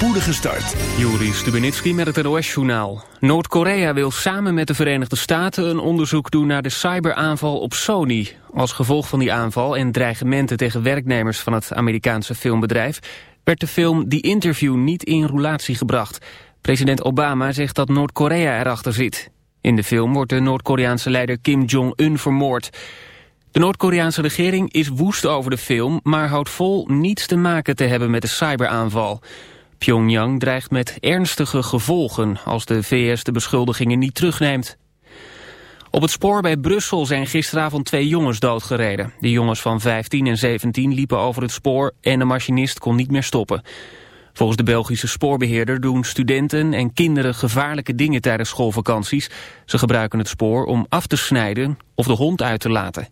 spoedige start. Juri Stubenitski met het NOS-journaal. Noord-Korea wil samen met de Verenigde Staten een onderzoek doen naar de cyberaanval op Sony. Als gevolg van die aanval en dreigementen tegen werknemers van het Amerikaanse filmbedrijf... werd de film The Interview niet in roulatie gebracht. President Obama zegt dat Noord-Korea erachter zit. In de film wordt de Noord-Koreaanse leider Kim Jong-un vermoord... De Noord-Koreaanse regering is woest over de film... maar houdt vol niets te maken te hebben met de cyberaanval. Pyongyang dreigt met ernstige gevolgen... als de VS de beschuldigingen niet terugneemt. Op het spoor bij Brussel zijn gisteravond twee jongens doodgereden. De jongens van 15 en 17 liepen over het spoor... en de machinist kon niet meer stoppen. Volgens de Belgische spoorbeheerder doen studenten en kinderen gevaarlijke dingen tijdens schoolvakanties. Ze gebruiken het spoor om af te snijden of de hond uit te laten.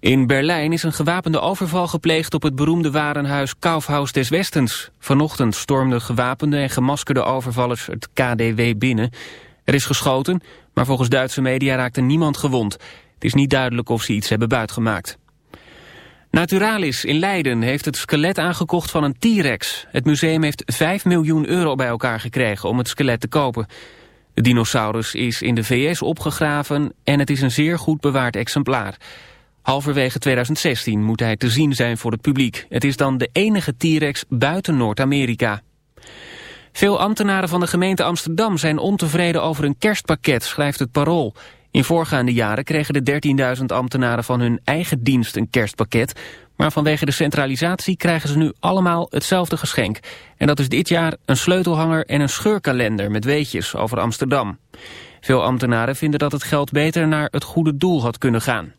In Berlijn is een gewapende overval gepleegd op het beroemde warenhuis Kaufhaus des Westens. Vanochtend stormden gewapende en gemaskerde overvallers het KDW binnen. Er is geschoten, maar volgens Duitse media raakte niemand gewond. Het is niet duidelijk of ze iets hebben buitgemaakt. Naturalis in Leiden heeft het skelet aangekocht van een T-Rex. Het museum heeft 5 miljoen euro bij elkaar gekregen om het skelet te kopen. De dinosaurus is in de VS opgegraven en het is een zeer goed bewaard exemplaar. Halverwege 2016 moet hij te zien zijn voor het publiek. Het is dan de enige T-Rex buiten Noord-Amerika. Veel ambtenaren van de gemeente Amsterdam zijn ontevreden over een kerstpakket, schrijft het Parool. In voorgaande jaren kregen de 13.000 ambtenaren van hun eigen dienst een kerstpakket. Maar vanwege de centralisatie krijgen ze nu allemaal hetzelfde geschenk. En dat is dit jaar een sleutelhanger en een scheurkalender met weetjes over Amsterdam. Veel ambtenaren vinden dat het geld beter naar het goede doel had kunnen gaan.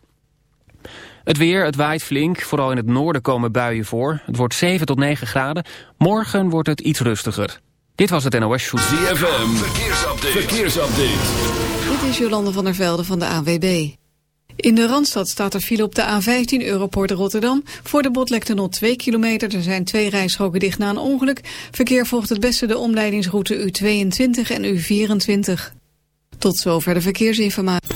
Het weer, het waait flink. Vooral in het noorden komen buien voor. Het wordt 7 tot 9 graden. Morgen wordt het iets rustiger. Dit was het NOS Show. ZFM, verkeersupdate. verkeersupdate. Dit is Jolande van der Velde van de AWB. In de Randstad staat er file op de A15 Europoort Rotterdam. Voor de Botlektunnel 2 kilometer. Er zijn twee rijstroken dicht na een ongeluk. Verkeer volgt het beste de omleidingsroute U22 en U24. Tot zover de verkeersinformatie.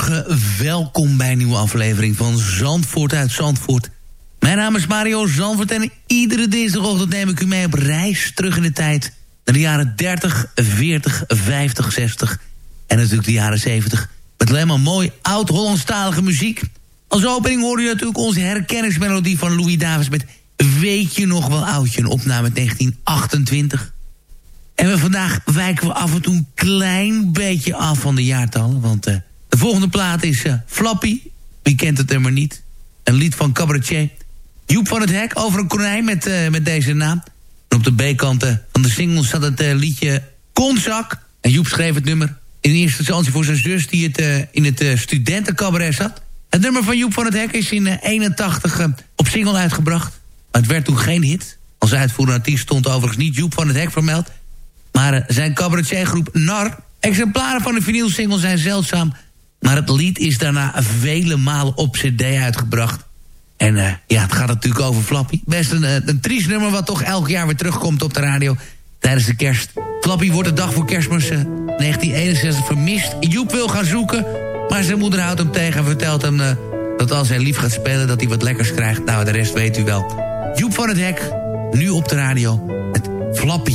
Goedemorgen. Welkom bij een nieuwe aflevering van Zandvoort uit Zandvoort. Mijn naam is Mario Zandvoort en iedere dinsdagochtend neem ik u mee op reis terug in de tijd. Naar de jaren 30, 40, 50, 60 en natuurlijk de jaren 70. Met alleen maar mooi oud-Hollandstalige muziek. Als opening hoorde je natuurlijk onze herkenningsmelodie van Louis Davis met Weet je nog wel oudje, een opname uit 1928. En vandaag wijken we af en toe een klein beetje af van de jaartallen. Want eh, de volgende plaat is eh, Flappy. Wie kent het er maar niet? Een lied van cabaretier. Joep van het Hek over een konijn met, eh, met deze naam. En op de B-kant eh, van de single staat het eh, liedje Konzak. En Joep schreef het nummer in eerste instantie voor zijn zus... die het, in het studentencabaret zat. Het nummer van Joep van het Hek is in 81 op single uitgebracht. Maar het werd toen geen hit. Als uitvoerende artiest stond overigens niet Joep van het Hek vermeld... Maar zijn cabaretiergroep NAR... Exemplaren van de vinylsingle zijn zeldzaam... maar het lied is daarna vele malen op cd uitgebracht. En eh, ja, het gaat natuurlijk over Flappy. Best een, eh, een triest nummer wat toch elk jaar weer terugkomt op de radio... tijdens de kerst. Flappy wordt de dag voor kerstmis eh, 1961 vermist. Joep wil gaan zoeken, maar zijn moeder houdt hem tegen... en vertelt hem eh, dat als hij lief gaat spelen... dat hij wat lekkers krijgt. Nou, de rest weet u wel. Joep van het Hek, nu op de radio... met Flappy.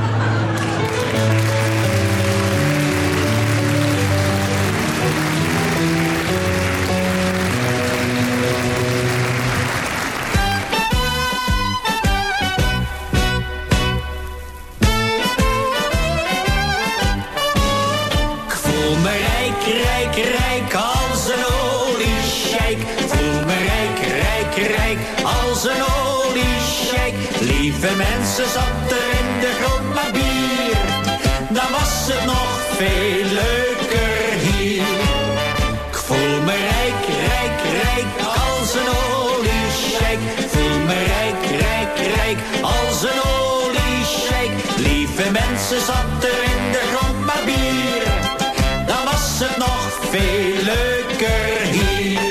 Lieve mensen, zat er in de grond maar bier. Dan was het nog veel leuker hier. Ik voel me rijk, rijk, rijk als een oliesjeik. Ik voel me rijk, rijk, rijk als een oliesjeik. Lieve mensen, zat er in de grond maar bier. Dan was het nog veel leuker hier.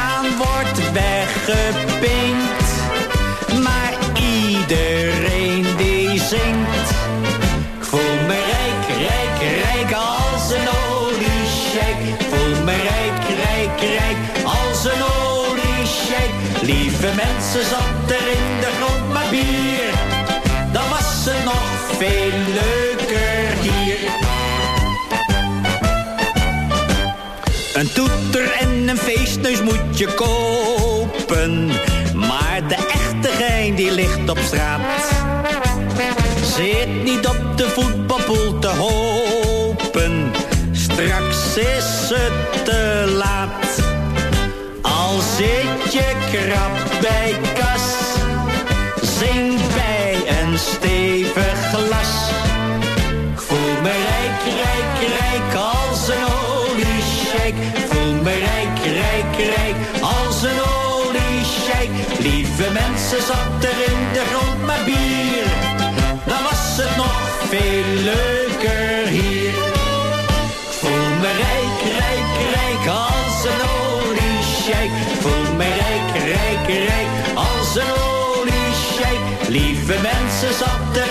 zingt. Ik voel me rijk, rijk, rijk als een oliesjeik. Ik voel me rijk, rijk, rijk als een oliesjeik. Lieve Lieve mensen, zat er in de grond maar bier. Dan was het nog veel leuker hier. Een toeter en een feestneus moet je kopen. Maar de echte gein die ligt op straat. Zit niet op de voetbalpoel te hopen. Straks is het te laat. Al zit je krap bij kas. Zing bij een stevig glas. Ik voel me rijk, rijk, rijk als een oliesjeik. Ik voel me rijk, rijk, rijk als een oliesjeik. Lieve mensen, zat er in de grond maar bier. Lieve mensen, zat er in de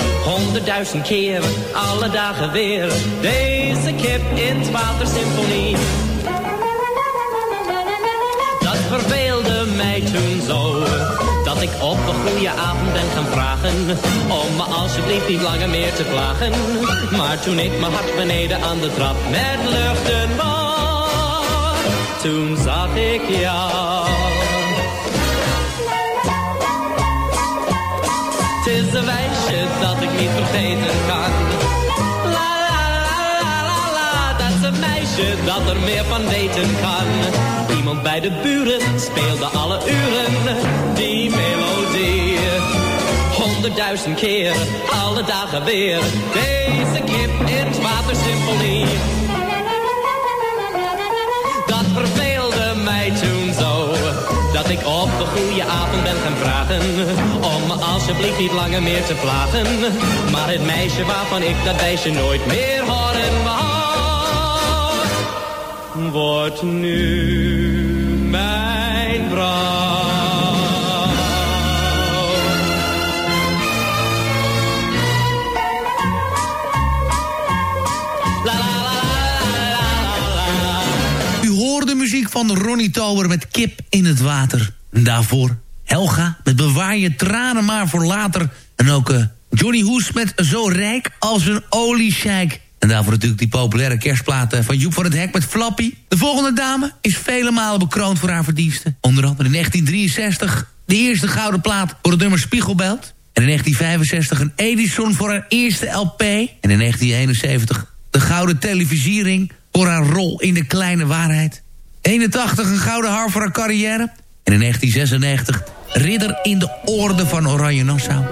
Honderdduizend keer, alle dagen weer. Deze kip in het watersymfonie. Dat verveelde mij toen zo. Dat dat ik op een goede avond ben gaan vragen om me alsjeblieft niet langer meer te plagen. Maar toen ik mijn hart beneden aan de trap met luchten was, toen zag ik jou. Kan. La la la la la, dat is een meisje dat er meer van weten kan. Iemand bij de buren speelde alle uren die melodie. Honderdduizend keer, alle dagen weer, deze kip in het watersymfonie. Dat verveelde mij toen zo, dat ik op een goede avond ben gaan vragen, om me alsjeblieft niet langer meer te plagen. Maar het meisje waarvan ik dat meisje nooit meer horen wou, wordt nu mijn vrouw. Van Ronnie Tober met Kip in het Water. En daarvoor Helga met Bewaar je tranen maar voor later. En ook eh, Johnny Hoes met Zo rijk als een oliescheik. En daarvoor natuurlijk die populaire kerstplaat eh, van Joep van het Hek met Flappy. De volgende dame is vele malen bekroond voor haar verdiensten. Onder andere in 1963 de eerste gouden plaat voor het nummer Spiegelbeeld. En in 1965 een Edison voor haar eerste LP. En in 1971 de gouden televisiering voor haar rol in De Kleine Waarheid. 81 een gouden haar voor haar carrière. En in 1996 ridder in de orde van Oranje Nassau.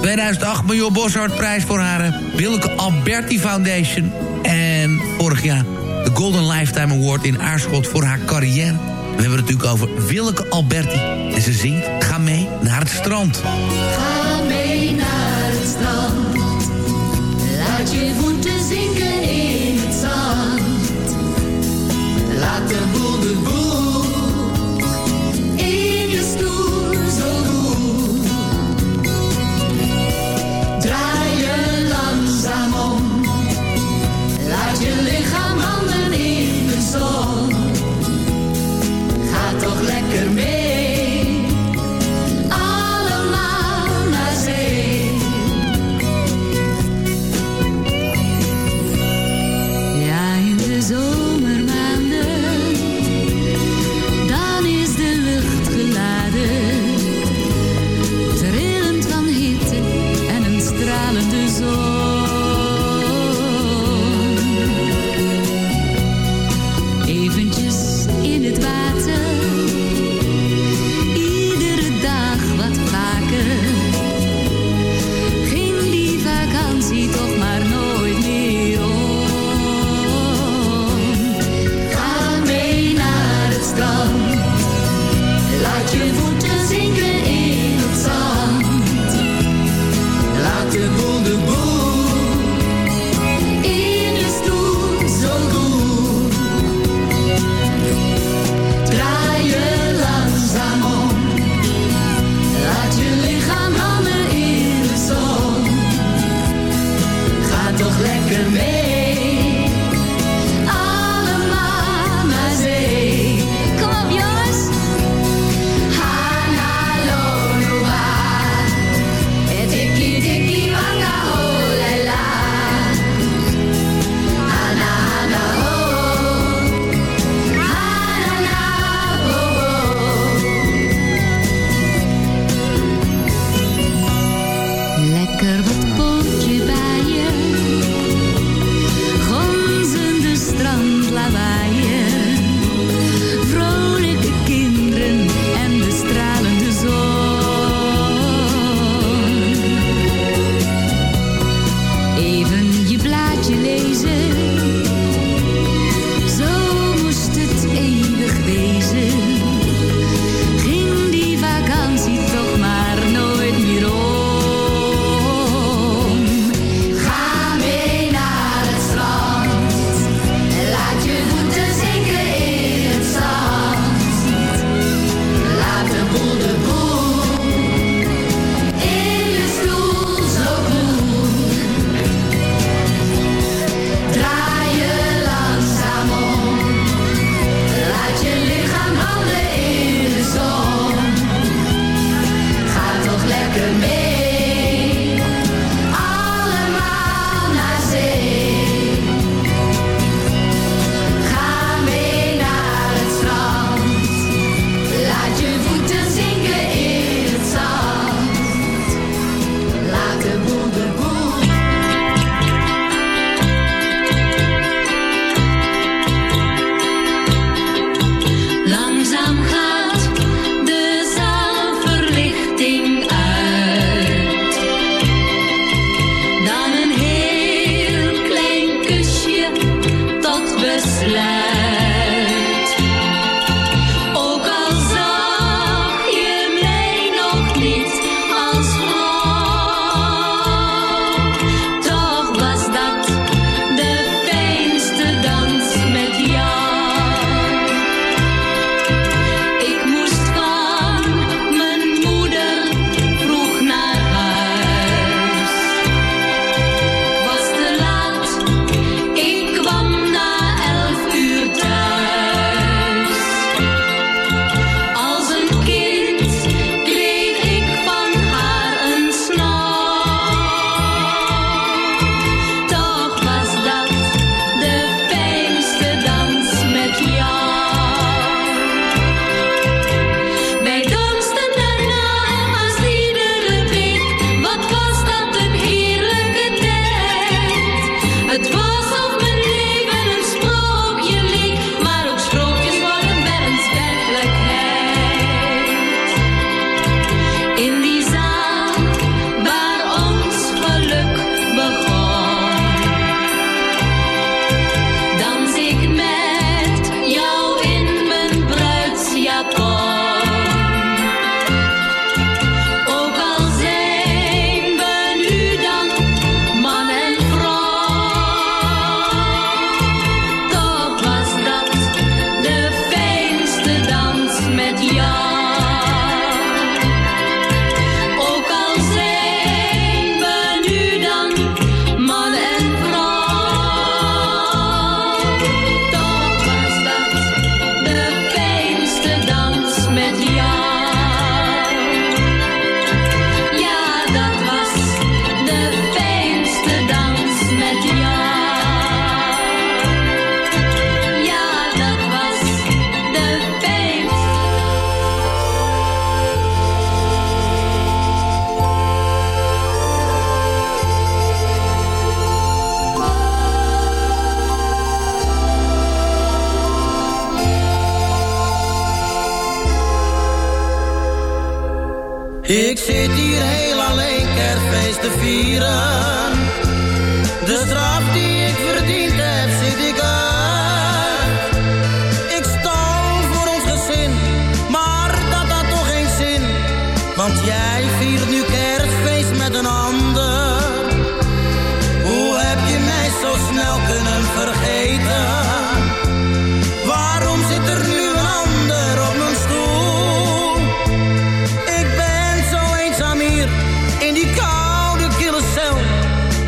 2008 miljoen Boshart-prijs voor haar eh, Wilke Alberti Foundation. En vorig jaar de Golden Lifetime Award in Aarschot voor haar carrière. We hebben het natuurlijk over Willeke Alberti. En ze zingt Ga mee naar het strand. Ga mee naar het strand. Laat je voeten zinken in het zand. Laat de in Want jij viert nu kerstfeest met een ander. Hoe heb je mij zo snel kunnen vergeten? Waarom zit er nu een ander op mijn stoel? Ik ben zo eenzaam hier in die koude kille cel.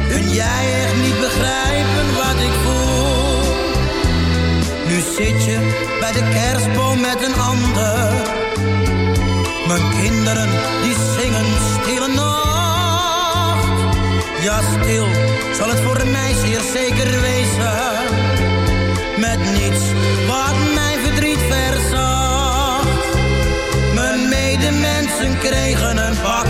Kun jij echt niet begrijpen wat ik voel? Nu zit je bij de kerstboom met een ander. Mijn kinderen Ja, stil zal het voor mij zeer zeker wezen. Met niets wat mijn verdriet verzacht. Mijn medemensen kregen een pakketje.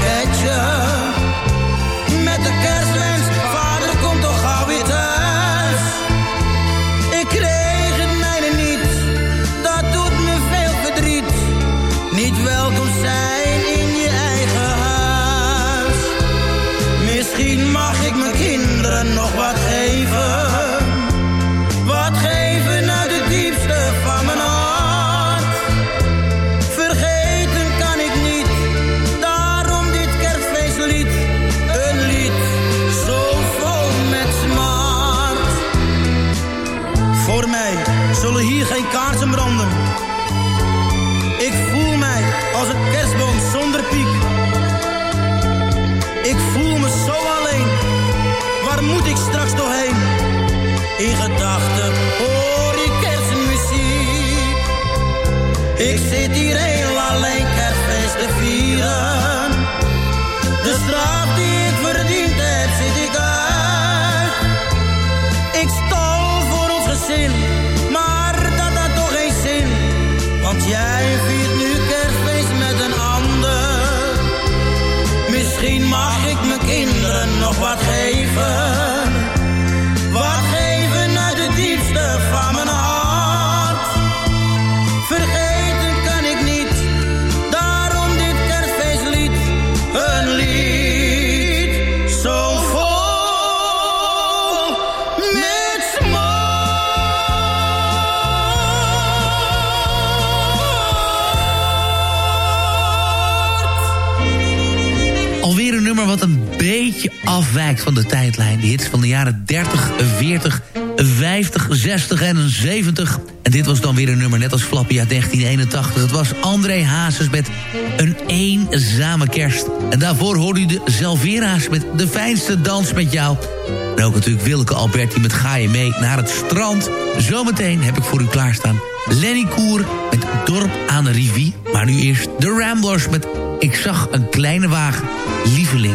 Van de tijdlijn. De hits van de jaren 30, 40, 50, 60 en 70. En dit was dan weer een nummer net als Flappy uit 1981. Het was André Hazes met Een Eenzame Kerst. En daarvoor hoorde u de Zelvera's met De Fijnste Dans met Jou. En ook natuurlijk Wilke Alberti met Ga je mee naar het strand. Zometeen heb ik voor u klaarstaan Lenny Koer met Dorp aan de Rivier. Maar nu eerst de Ramblers met Ik zag een kleine wagen, lieveling.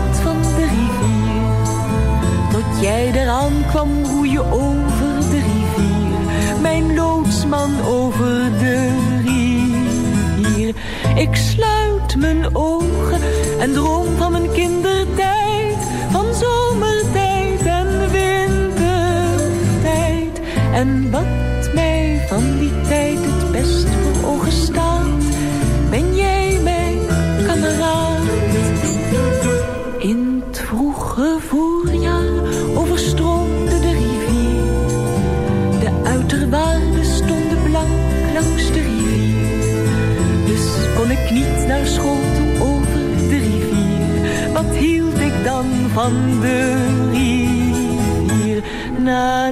jij eraan kwam roeien over de rivier. Mijn loodsman over de rivier. Ik sluit mijn ogen en droom van mijn kindertijd. Van zomertijd en wintertijd. En wat mij van die tijd het best voor ogen staat. Ben jij mijn kameraad? Van de rivier? Na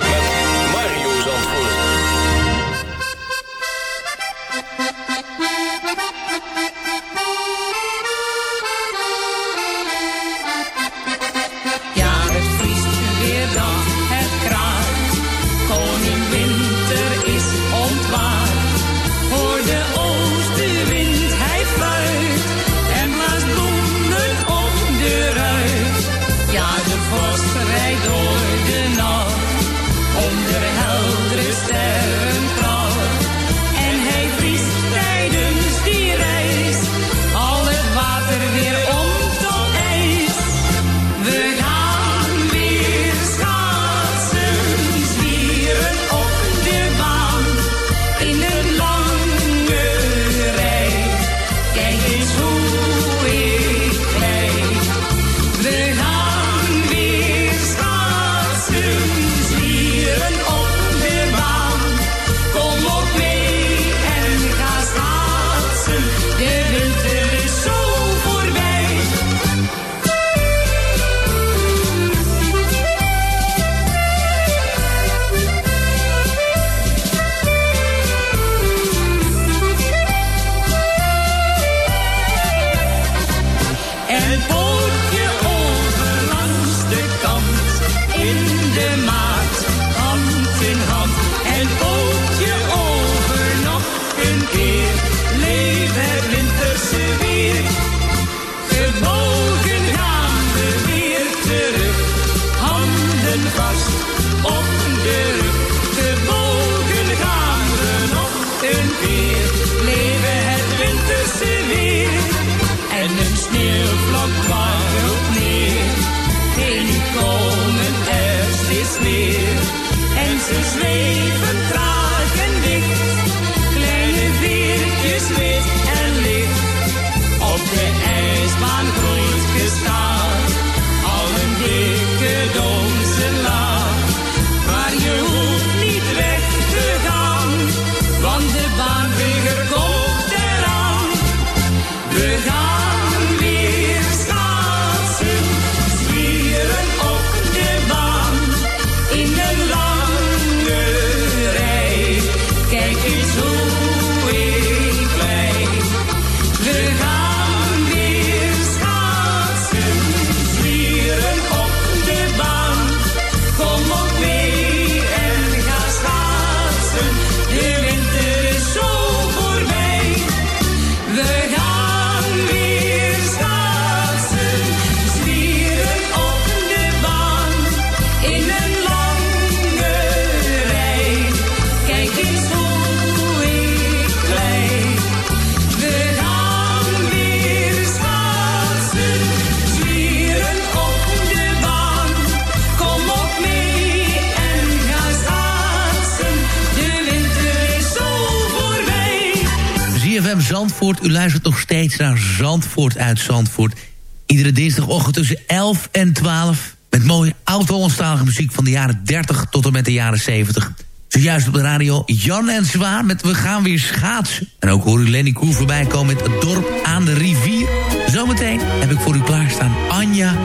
U luistert nog steeds naar Zandvoort uit Zandvoort. Iedere dinsdagochtend tussen 11 en 12. Met mooie oud-Hollandstalige muziek van de jaren 30 tot en met de jaren 70. Zojuist op de radio Jan en Zwaar met We gaan weer schaatsen. En ook hoor u Lenny Koer voorbij komen met Het dorp aan de rivier. Zometeen heb ik voor u klaarstaan Anja,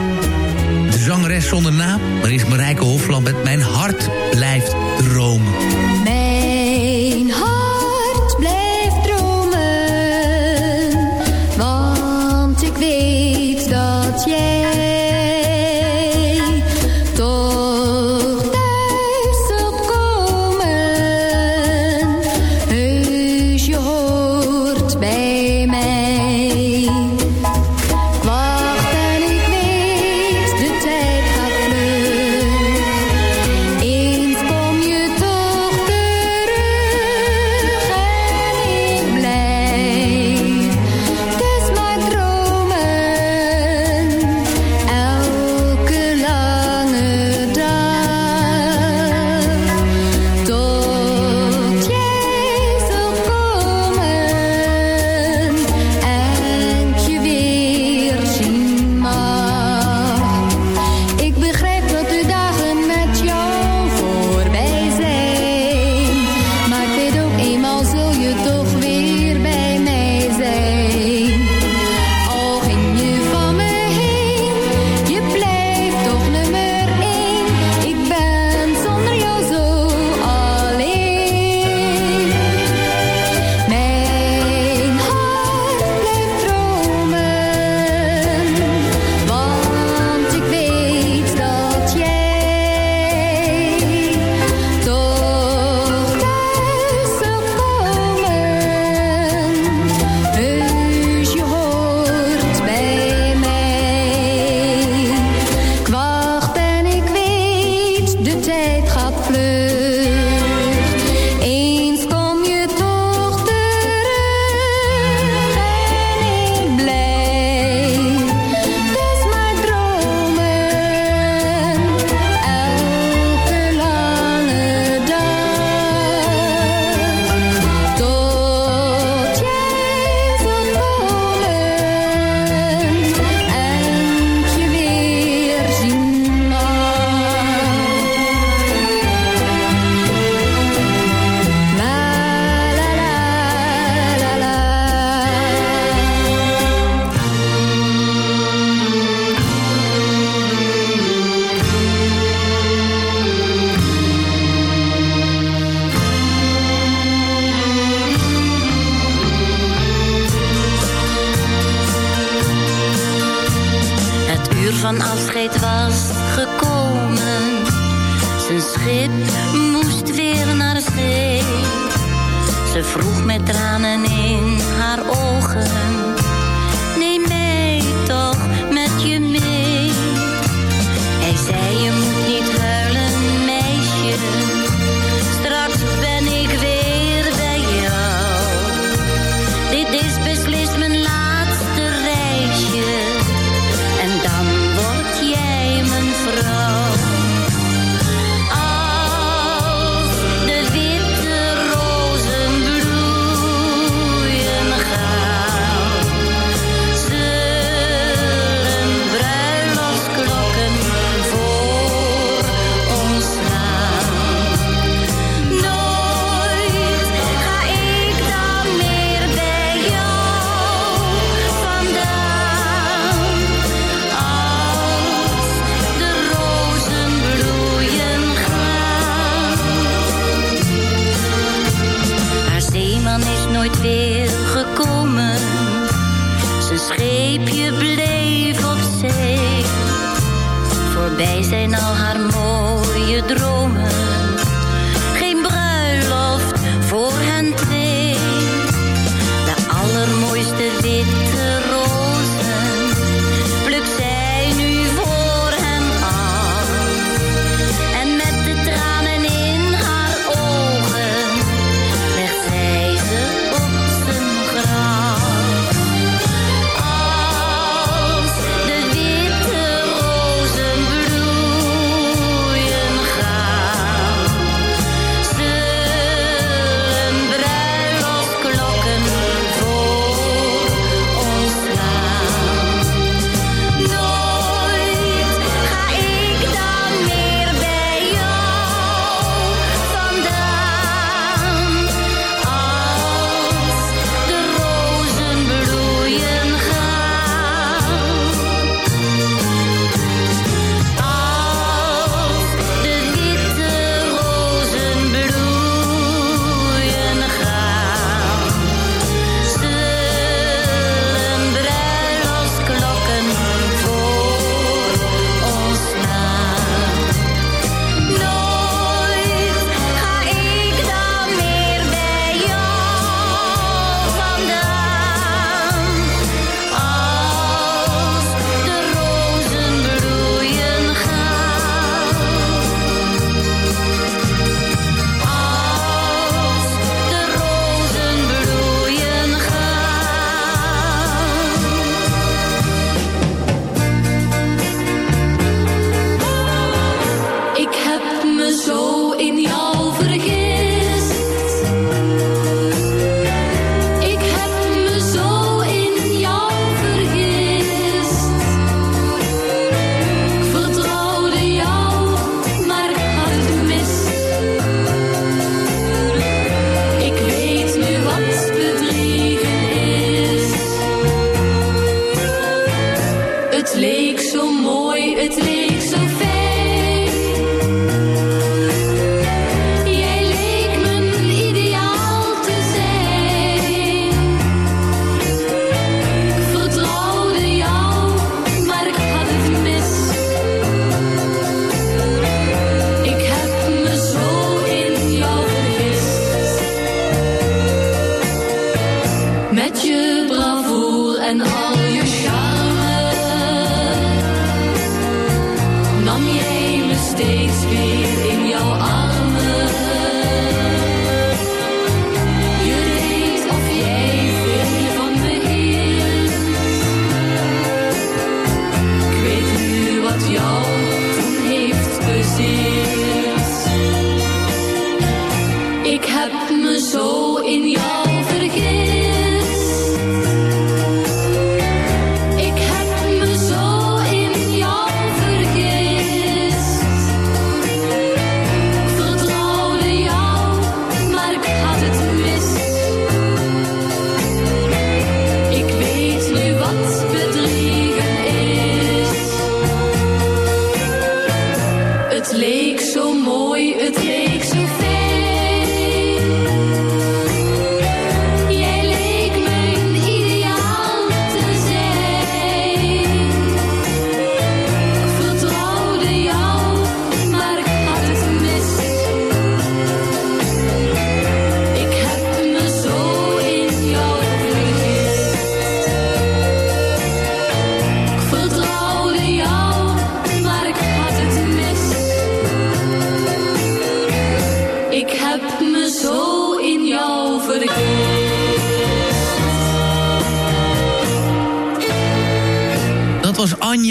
de zangeres zonder naam. Maar is Marijke Hofland met Mijn hart blijft dromen.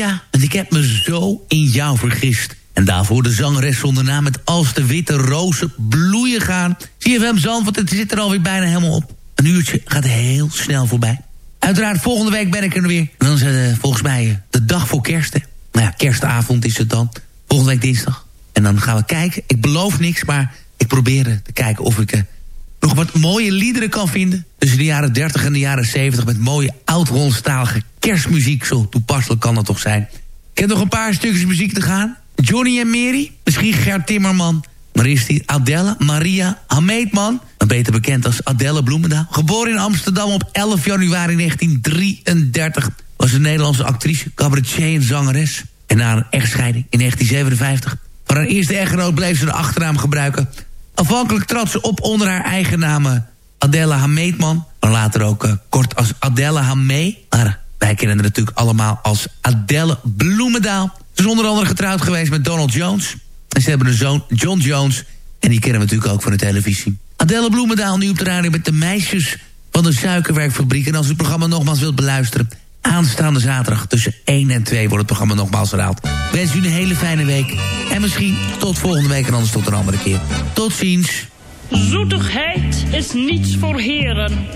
Anja. En ik heb me zo in jou vergist. En daarvoor de zangeres zonder naam met Als de witte rozen bloeien gaan. CFM Zandvoort, het zit er alweer bijna helemaal op. Een uurtje gaat heel snel voorbij. Uiteraard, volgende week ben ik er weer. En dan is het eh, volgens mij eh, de dag voor kerst. Nou ja, kerstavond is het dan. Volgende week dinsdag. En dan gaan we kijken. Ik beloof niks, maar ik probeer eh, te kijken of ik... nog wat mooie liederen kan vinden. Tussen de jaren 30 en de jaren 70 met mooie oud-Hollandstalige kerstmuziek. Zo toepasselijk kan dat toch zijn. Ik heb nog een paar stukjes muziek te gaan. Johnny en Mary, misschien Gert Timmerman. Maar is die Adelle Maria Hameetman. Beter bekend als Adelle Bloemendaal. Geboren in Amsterdam op 11 januari 1933. Was een Nederlandse actrice, cabaretier en zangeres. En na een echtscheiding in 1957... van haar eerste echtgenoot bleef ze de achternaam gebruiken... Afhankelijk trad ze op onder haar eigen naam eh, Adelle Hameetman. Maar later ook eh, kort als Adelle Hamee. Wij kennen haar natuurlijk allemaal als Adelle Bloemendaal. Ze is onder andere getrouwd geweest met Donald Jones. En ze hebben een zoon, John Jones. En die kennen we natuurlijk ook van de televisie. Adelle Bloemendaal nu op de radio met de meisjes van de suikerwerkfabriek. En als u het programma nogmaals wilt beluisteren... aanstaande zaterdag tussen 1 en 2 wordt het programma nogmaals herhaald. Wens u een hele fijne week. En misschien tot volgende week en anders tot een andere keer. Tot ziens. Zoetigheid is niets voor heren,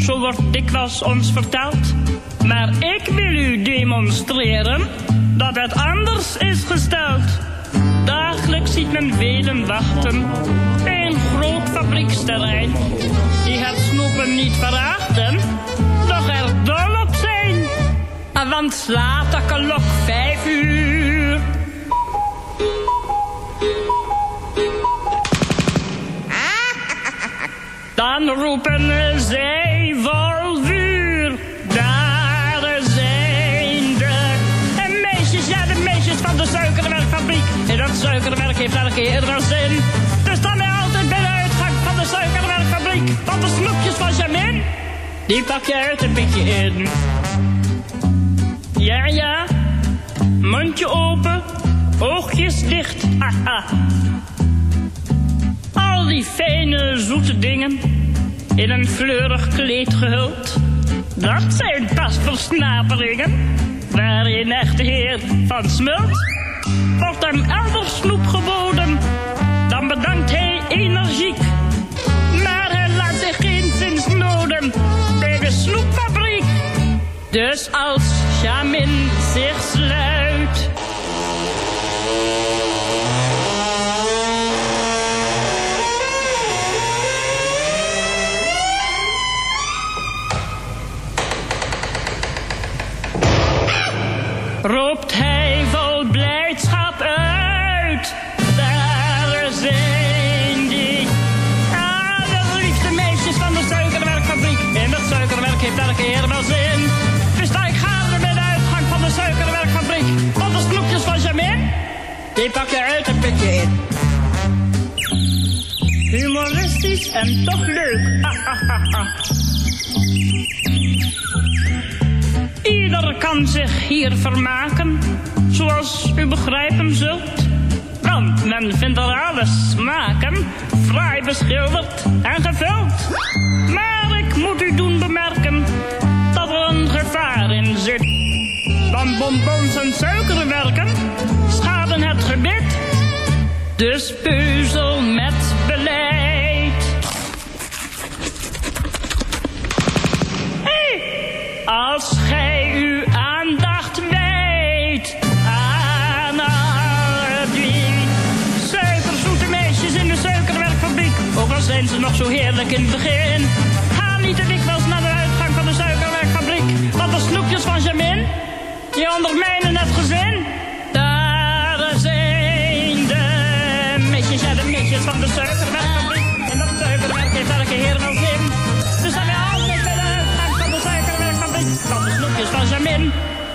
zo wordt dikwijls ons verteld. Maar ik wil u demonstreren dat het anders is gesteld. Dagelijks ziet men velen wachten bij een groot fabrieksterrein. Die het snoepen niet verachten, doch er dol op zijn. Want slaat de klok vijf uur. Dan roepen zij vol vuur. Daar zijn de en meisjes, ja de meisjes van de suikerwerkfabriek. En dat suikerwerk heeft elke keer wel zin. Dus dan ben altijd bij de uitgang van de suikerwerkfabriek. Want de snoepjes van Jamin, die pak je uit een pikje in. Ja, ja, mondje open, oogjes dicht, haha. Die fijne, zoete dingen in een fleurig kleed gehuld. Dat zijn pas versnaperingen waar een echte heer van smult. Wordt hem elders snoep geboden, dan bedankt hij energiek. Maar hij laat zich geen zins noden bij de snoepfabriek. Dus als Jamin zich sluit... Die pak je uit en pik je in. Humoristisch en toch leuk. Ieder kan zich hier vermaken, zoals u begrijpen zult. Want men vindt er alles smaken, fraai beschilderd en gevuld. Maar ik moet u doen bemerken, dat er een gevaar in zit. van bonbons en suikerwerken alfabet. Dus puzzel met beleid. Hey, als gij uw aandacht wijdt aan alle drie suikerzoete meisjes in de suikerwerkfabriek, ook al zijn ze nog zo heerlijk in het begin, ga niet te dikwijls naar de uitgang van de suikerwerkfabriek, want de snoepjes van Jamin, die ondermijnen het gezin.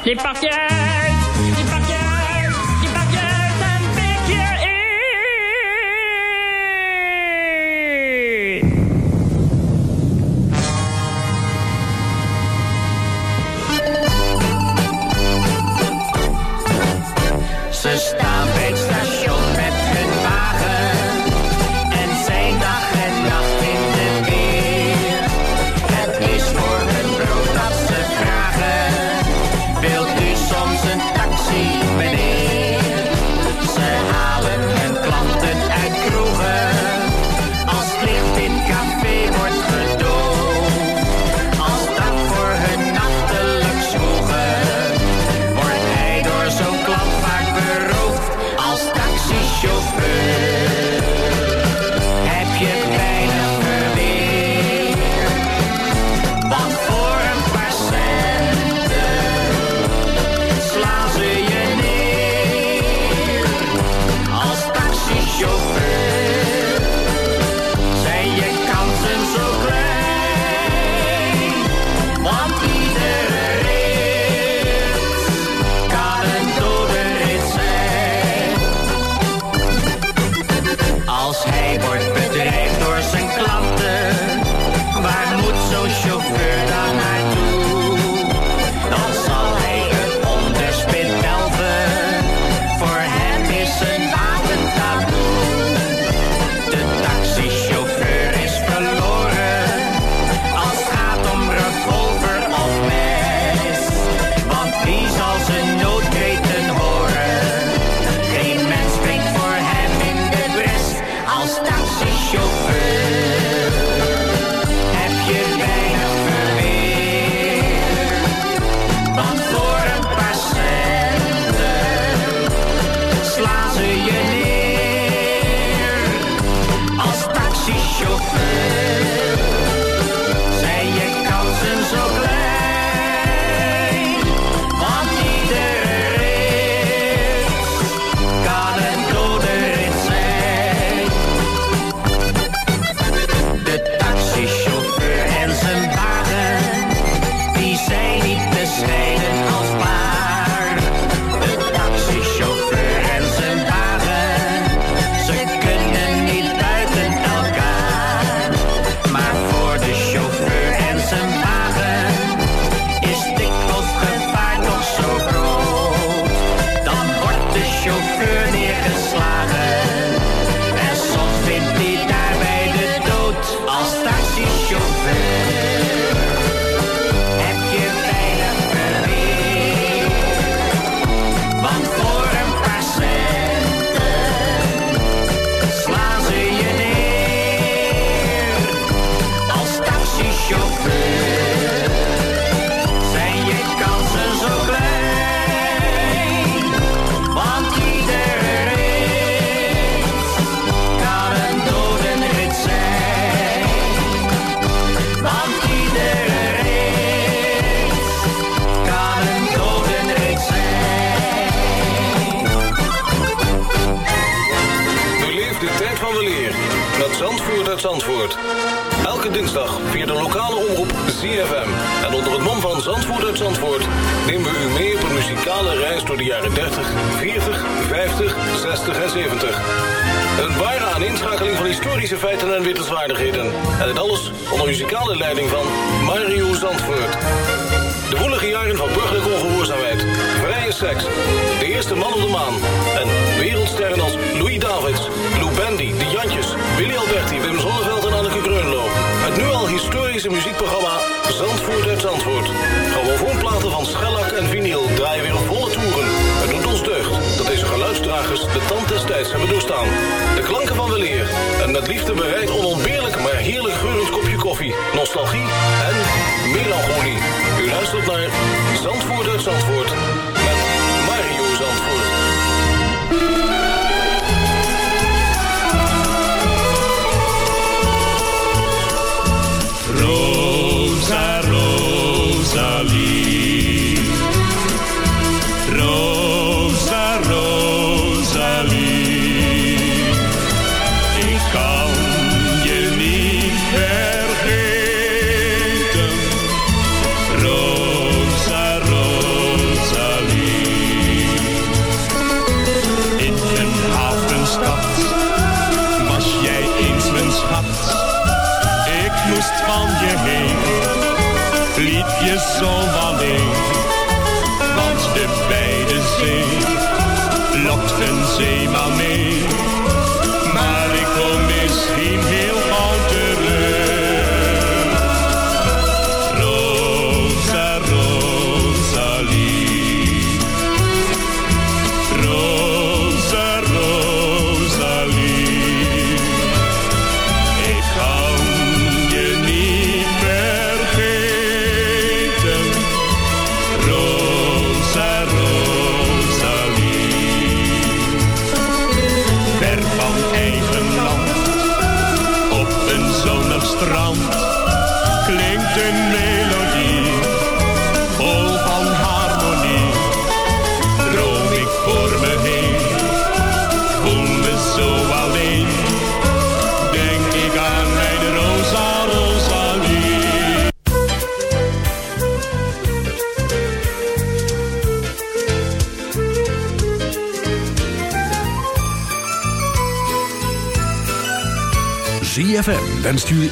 Les portières hein.